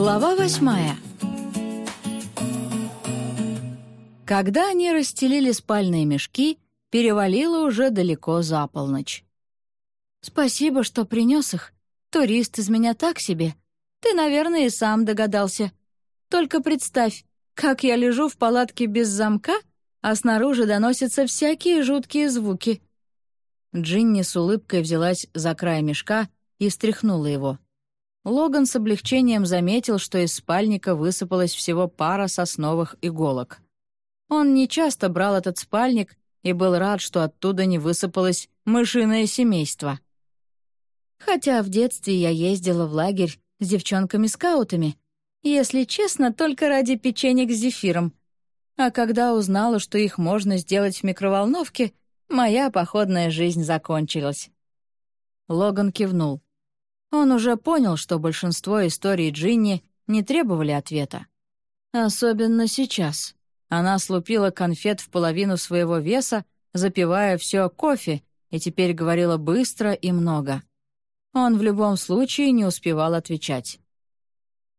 Глава восьмая Когда они расстелили спальные мешки, перевалило уже далеко за полночь. «Спасибо, что принес их. Турист из меня так себе. Ты, наверное, и сам догадался. Только представь, как я лежу в палатке без замка, а снаружи доносятся всякие жуткие звуки». Джинни с улыбкой взялась за край мешка и встряхнула его. Логан с облегчением заметил, что из спальника высыпалась всего пара сосновых иголок. Он нечасто брал этот спальник и был рад, что оттуда не высыпалось мышиное семейство. Хотя в детстве я ездила в лагерь с девчонками-скаутами, если честно, только ради печенек с зефиром. А когда узнала, что их можно сделать в микроволновке, моя походная жизнь закончилась. Логан кивнул. Он уже понял, что большинство историй Джинни не требовали ответа. Особенно сейчас. Она слупила конфет в половину своего веса, запивая все кофе, и теперь говорила быстро и много. Он в любом случае не успевал отвечать.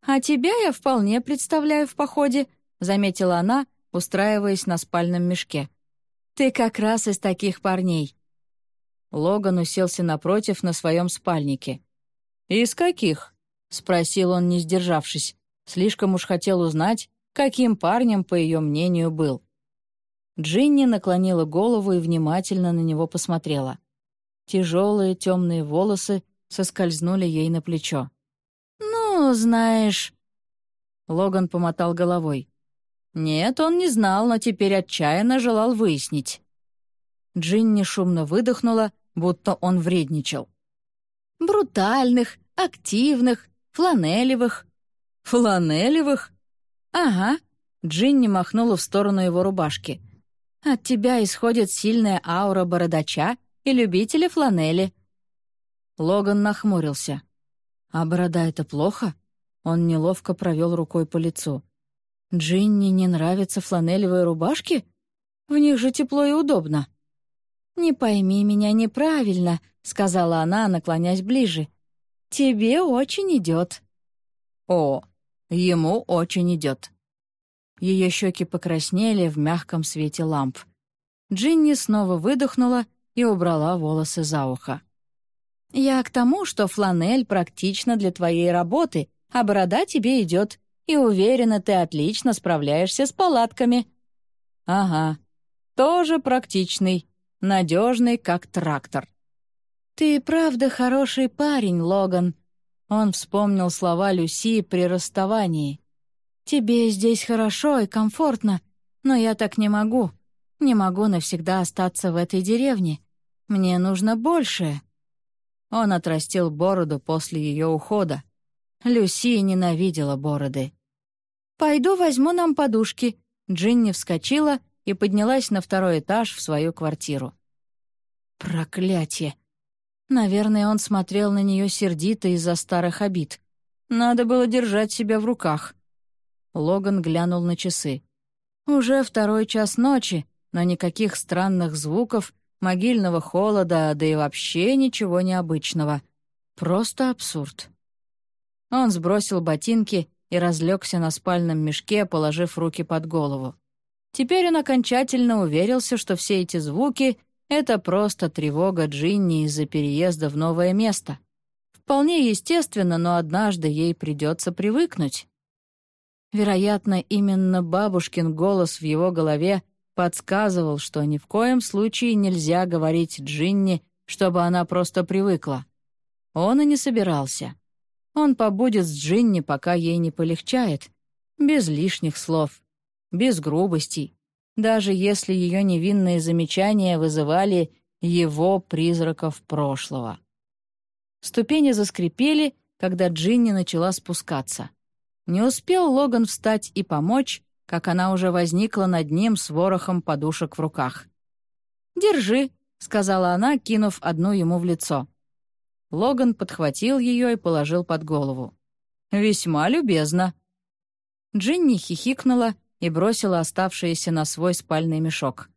«А тебя я вполне представляю в походе», — заметила она, устраиваясь на спальном мешке. «Ты как раз из таких парней». Логан уселся напротив на своем спальнике. «Из каких?» — спросил он, не сдержавшись. Слишком уж хотел узнать, каким парнем, по ее мнению, был. Джинни наклонила голову и внимательно на него посмотрела. Тяжелые темные волосы соскользнули ей на плечо. «Ну, знаешь...» Логан помотал головой. Нет, он не знал, но теперь отчаянно желал выяснить. Джинни шумно выдохнула, будто он вредничал. «Брутальных, активных, фланелевых». «Фланелевых?» «Ага», — Джинни махнула в сторону его рубашки. «От тебя исходит сильная аура бородача и любителя фланели». Логан нахмурился. «А борода — это плохо?» Он неловко провел рукой по лицу. «Джинни не нравятся фланелевые рубашки? В них же тепло и удобно». «Не пойми меня неправильно», — сказала она, наклоняясь ближе. «Тебе очень идет». «О, ему очень идет». Ее щеки покраснели в мягком свете ламп. Джинни снова выдохнула и убрала волосы за ухо. «Я к тому, что фланель практична для твоей работы, а борода тебе идет, и уверена, ты отлично справляешься с палатками». «Ага, тоже практичный, надежный, как трактор». «Ты правда хороший парень, Логан». Он вспомнил слова Люси при расставании. «Тебе здесь хорошо и комфортно, но я так не могу. Не могу навсегда остаться в этой деревне. Мне нужно большее». Он отрастил бороду после ее ухода. Люси ненавидела бороды. «Пойду возьму нам подушки». Джинни вскочила и поднялась на второй этаж в свою квартиру. Проклятие! Наверное, он смотрел на нее сердито из-за старых обид. Надо было держать себя в руках. Логан глянул на часы. Уже второй час ночи, но никаких странных звуков, могильного холода, да и вообще ничего необычного. Просто абсурд. Он сбросил ботинки и разлегся на спальном мешке, положив руки под голову. Теперь он окончательно уверился, что все эти звуки это просто тревога Джинни из-за переезда в новое место. Вполне естественно, но однажды ей придется привыкнуть. Вероятно, именно бабушкин голос в его голове подсказывал, что ни в коем случае нельзя говорить Джинни, чтобы она просто привыкла. Он и не собирался. Он побудет с Джинни, пока ей не полегчает, без лишних слов, без грубостей, даже если ее невинные замечания вызывали его призраков прошлого. Ступени заскрипели, когда Джинни начала спускаться. Не успел Логан встать и помочь, как она уже возникла над ним с ворохом подушек в руках. «Держи», — сказала она, кинув одну ему в лицо. Логан подхватил ее и положил под голову. «Весьма любезно». Джинни хихикнула и бросила оставшиеся на свой спальный мешок.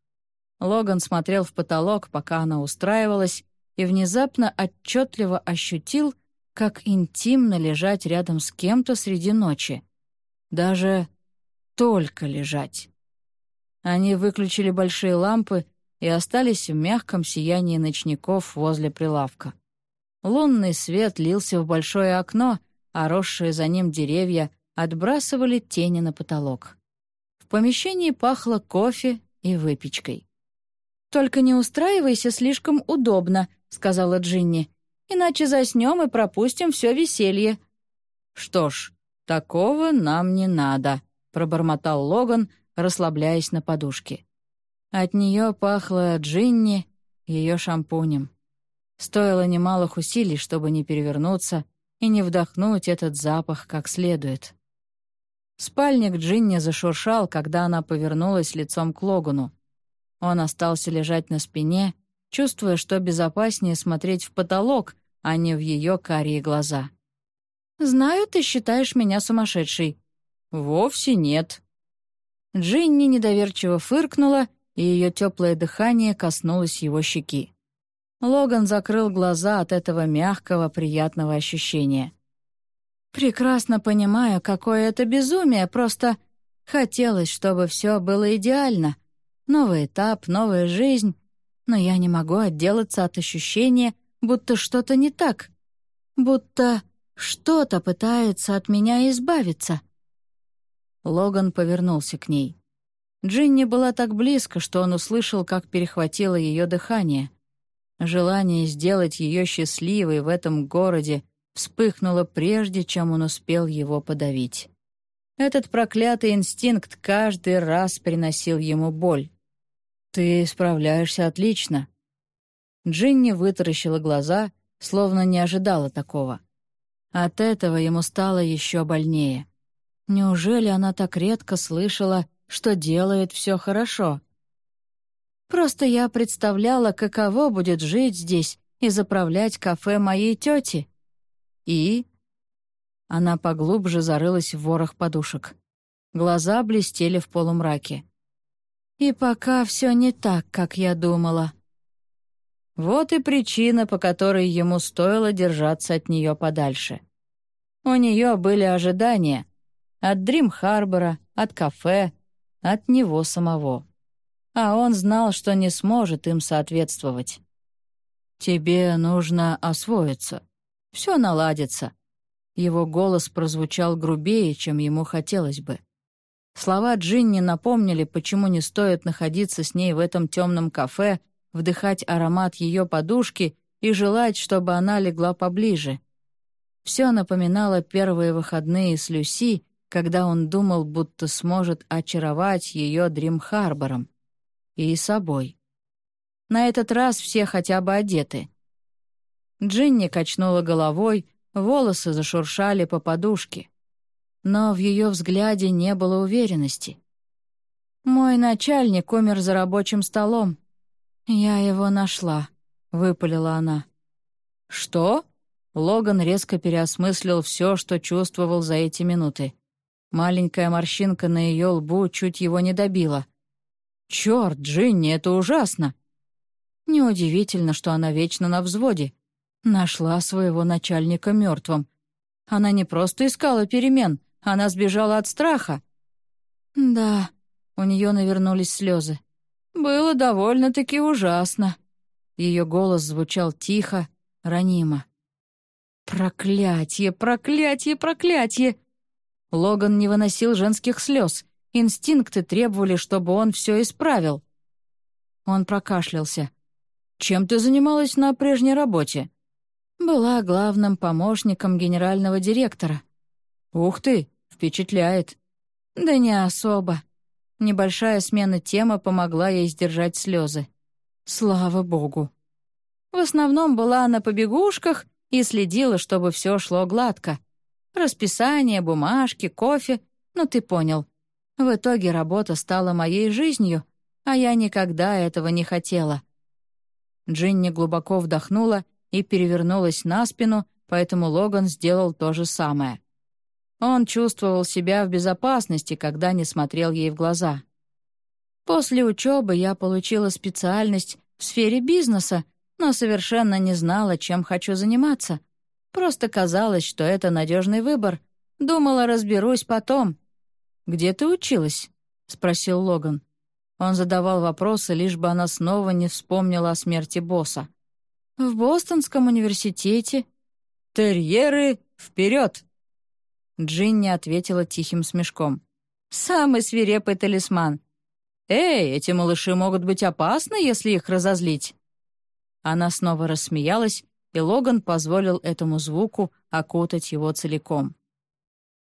Логан смотрел в потолок, пока она устраивалась, и внезапно отчетливо ощутил, как интимно лежать рядом с кем-то среди ночи. Даже только лежать. Они выключили большие лампы и остались в мягком сиянии ночников возле прилавка. Лунный свет лился в большое окно, а росшие за ним деревья отбрасывали тени на потолок. Помещении пахло кофе и выпечкой. «Только не устраивайся слишком удобно», — сказала Джинни, «иначе заснем и пропустим все веселье». «Что ж, такого нам не надо», — пробормотал Логан, расслабляясь на подушке. От нее пахло Джинни ее шампунем. Стоило немалых усилий, чтобы не перевернуться и не вдохнуть этот запах как следует. Спальник Джинни зашуршал, когда она повернулась лицом к Логану. Он остался лежать на спине, чувствуя, что безопаснее смотреть в потолок, а не в ее карие глаза. «Знаю, ты считаешь меня сумасшедшей». «Вовсе нет». Джинни недоверчиво фыркнула, и ее теплое дыхание коснулось его щеки. Логан закрыл глаза от этого мягкого, приятного ощущения. «Прекрасно понимаю, какое это безумие, просто хотелось, чтобы все было идеально. Новый этап, новая жизнь, но я не могу отделаться от ощущения, будто что-то не так, будто что-то пытается от меня избавиться». Логан повернулся к ней. Джинни была так близко, что он услышал, как перехватило ее дыхание. Желание сделать ее счастливой в этом городе вспыхнуло прежде, чем он успел его подавить. Этот проклятый инстинкт каждый раз приносил ему боль. «Ты справляешься отлично». Джинни вытаращила глаза, словно не ожидала такого. От этого ему стало еще больнее. Неужели она так редко слышала, что делает все хорошо? Просто я представляла, каково будет жить здесь и заправлять кафе моей тети. И... Она поглубже зарылась в ворох подушек. Глаза блестели в полумраке. И пока все не так, как я думала. Вот и причина, по которой ему стоило держаться от нее подальше. У нее были ожидания от Дрим-Харбора, от кафе, от него самого. А он знал, что не сможет им соответствовать. «Тебе нужно освоиться. Все наладится». Его голос прозвучал грубее, чем ему хотелось бы. Слова Джинни напомнили, почему не стоит находиться с ней в этом темном кафе, вдыхать аромат ее подушки и желать, чтобы она легла поближе. Все напоминало первые выходные с Люси, когда он думал, будто сможет очаровать ее Дрим-Харбором. И собой. На этот раз все хотя бы одеты. Джинни качнула головой, волосы зашуршали по подушке но в ее взгляде не было уверенности. «Мой начальник умер за рабочим столом. Я его нашла», — выпалила она. «Что?» Логан резко переосмыслил все, что чувствовал за эти минуты. Маленькая морщинка на ее лбу чуть его не добила. «Черт, Джинни, это ужасно!» Неудивительно, что она вечно на взводе. Нашла своего начальника мертвым. Она не просто искала перемен, она сбежала от страха. Да, у нее навернулись слезы. Было довольно-таки ужасно. Ее голос звучал тихо, ранимо. «Проклятье, проклятье, проклятье!» Логан не выносил женских слез. Инстинкты требовали, чтобы он все исправил. Он прокашлялся. «Чем ты занималась на прежней работе?» «Была главным помощником генерального директора». «Ух ты! Впечатляет. Да не особо. Небольшая смена темы помогла ей сдержать слезы. Слава богу. В основном была на побегушках и следила, чтобы все шло гладко. Расписание, бумажки, кофе. Ну, ты понял. В итоге работа стала моей жизнью, а я никогда этого не хотела. Джинни глубоко вдохнула и перевернулась на спину, поэтому Логан сделал то же самое. Он чувствовал себя в безопасности, когда не смотрел ей в глаза. После учебы я получила специальность в сфере бизнеса, но совершенно не знала, чем хочу заниматься. Просто казалось, что это надежный выбор. Думала, разберусь потом. «Где ты училась?» — спросил Логан. Он задавал вопросы, лишь бы она снова не вспомнила о смерти босса. «В Бостонском университете». «Терьеры, вперед!» Джинни ответила тихим смешком. «Самый свирепый талисман. Эй, эти малыши могут быть опасны, если их разозлить». Она снова рассмеялась, и Логан позволил этому звуку окутать его целиком.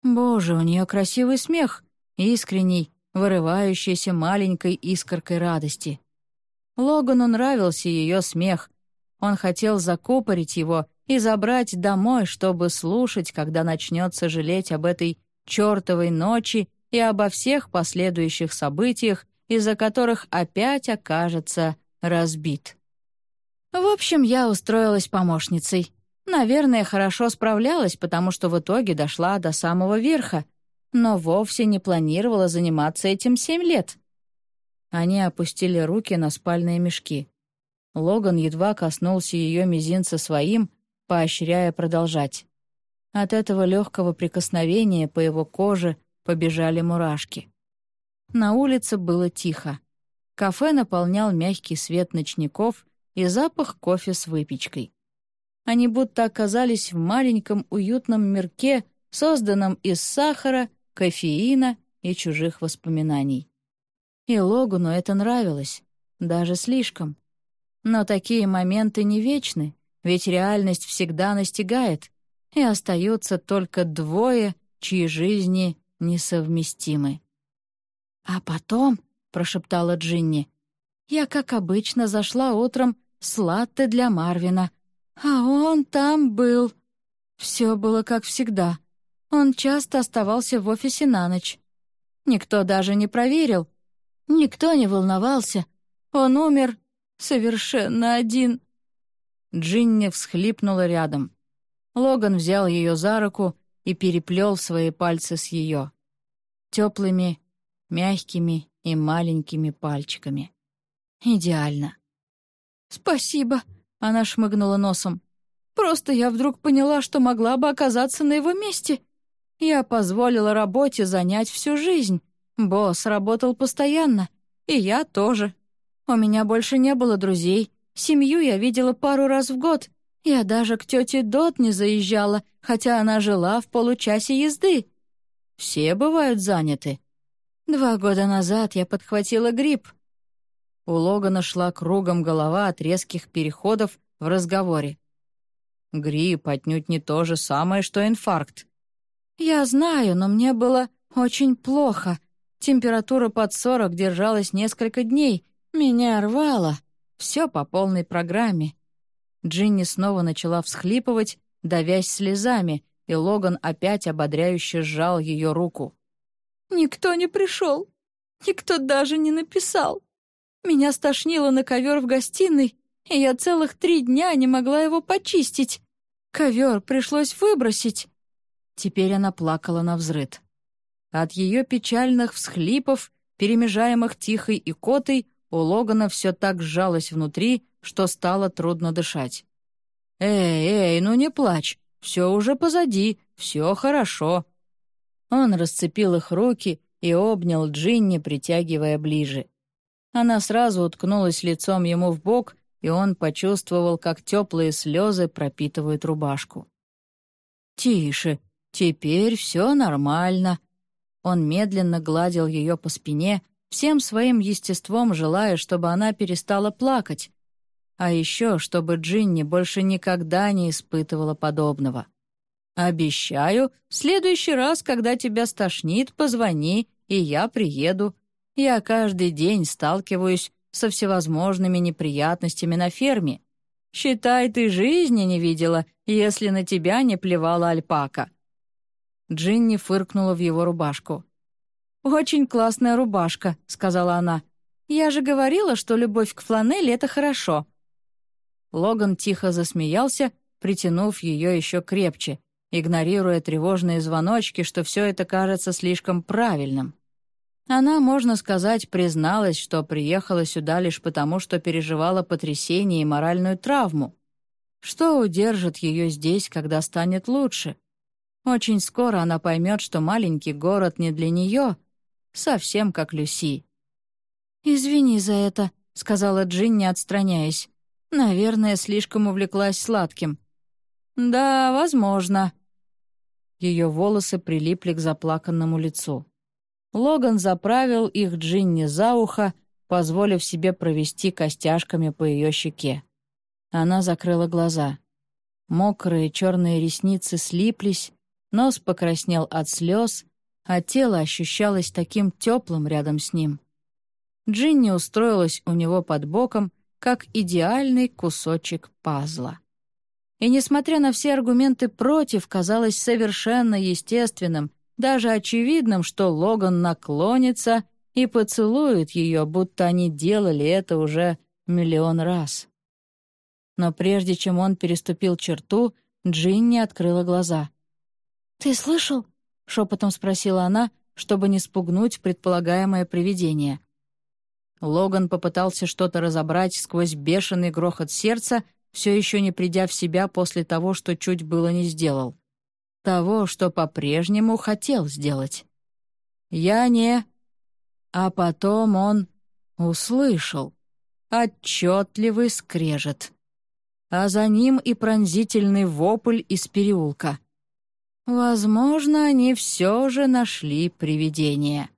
«Боже, у нее красивый смех, искренний, вырывающийся маленькой искоркой радости. Логану нравился ее смех. Он хотел закупорить его и забрать домой, чтобы слушать, когда начнет сожалеть об этой чертовой ночи и обо всех последующих событиях, из-за которых опять окажется разбит. В общем, я устроилась помощницей. Наверное, хорошо справлялась, потому что в итоге дошла до самого верха, но вовсе не планировала заниматься этим семь лет. Они опустили руки на спальные мешки. Логан едва коснулся ее мизинца своим, поощряя продолжать. От этого легкого прикосновения по его коже побежали мурашки. На улице было тихо. Кафе наполнял мягкий свет ночников и запах кофе с выпечкой. Они будто оказались в маленьком уютном мирке, созданном из сахара, кофеина и чужих воспоминаний. И Логану это нравилось, даже слишком. Но такие моменты не вечны, ведь реальность всегда настигает, и остаются только двое, чьи жизни несовместимы. «А потом», — прошептала Джинни, — «я, как обычно, зашла утром с латте для Марвина, а он там был. Все было как всегда. Он часто оставался в офисе на ночь. Никто даже не проверил. Никто не волновался. Он умер совершенно один. Джинни всхлипнула рядом. Логан взял ее за руку и переплел свои пальцы с ее. Теплыми, мягкими и маленькими пальчиками. Идеально. «Спасибо», — она шмыгнула носом. «Просто я вдруг поняла, что могла бы оказаться на его месте. Я позволила работе занять всю жизнь. Босс работал постоянно, и я тоже. У меня больше не было друзей. Семью я видела пару раз в год. Я даже к тете Дот не заезжала, хотя она жила в получасе езды. Все бывают заняты. Два года назад я подхватила грипп. У Логана шла кругом голова от резких переходов в разговоре. Грипп отнюдь не то же самое, что инфаркт. «Я знаю, но мне было очень плохо. Температура под сорок держалась несколько дней. Меня рвало. Все по полной программе». Джинни снова начала всхлипывать, давясь слезами, и Логан опять ободряюще сжал ее руку. «Никто не пришел. Никто даже не написал. Меня стошнило на ковер в гостиной, и я целых три дня не могла его почистить. Ковер пришлось выбросить. Теперь она плакала на взрыд. От ее печальных всхлипов, перемежаемых тихой и котой, у Логана все так сжалось внутри, что стало трудно дышать. «Эй, эй, ну не плачь, все уже позади, все хорошо». Он расцепил их руки и обнял Джинни, притягивая ближе. Она сразу уткнулась лицом ему в бок, и он почувствовал, как теплые слезы пропитывают рубашку. «Тише, «Теперь все нормально». Он медленно гладил ее по спине, всем своим естеством желая, чтобы она перестала плакать, а еще, чтобы Джинни больше никогда не испытывала подобного. «Обещаю, в следующий раз, когда тебя стошнит, позвони, и я приеду. Я каждый день сталкиваюсь со всевозможными неприятностями на ферме. Считай, ты жизни не видела, если на тебя не плевала альпака. Джинни фыркнула в его рубашку. «Очень классная рубашка», — сказала она. «Я же говорила, что любовь к фланели — это хорошо». Логан тихо засмеялся, притянув ее еще крепче, игнорируя тревожные звоночки, что все это кажется слишком правильным. Она, можно сказать, призналась, что приехала сюда лишь потому, что переживала потрясение и моральную травму. Что удержит ее здесь, когда станет лучше? Очень скоро она поймет, что маленький город не для нее, совсем как Люси. «Извини за это», — сказала Джинни, отстраняясь. «Наверное, слишком увлеклась сладким». «Да, возможно». Ее волосы прилипли к заплаканному лицу. Логан заправил их Джинни за ухо, позволив себе провести костяшками по ее щеке. Она закрыла глаза. Мокрые черные ресницы слиплись, нос покраснел от слез, а тело ощущалось таким теплым рядом с ним. Джинни устроилась у него под боком, как идеальный кусочек пазла. И, несмотря на все аргументы против, казалось совершенно естественным, даже очевидным, что Логан наклонится и поцелует ее, будто они делали это уже миллион раз. Но прежде чем он переступил черту, Джинни открыла глаза. «Ты слышал?» — шепотом спросила она, чтобы не спугнуть предполагаемое привидение. Логан попытался что-то разобрать сквозь бешеный грохот сердца, все еще не придя в себя после того, что чуть было не сделал. Того, что по-прежнему хотел сделать. «Я не...» А потом он услышал отчетливый скрежет а за ним и пронзительный вопль из переулка. Возможно, они все же нашли привидение.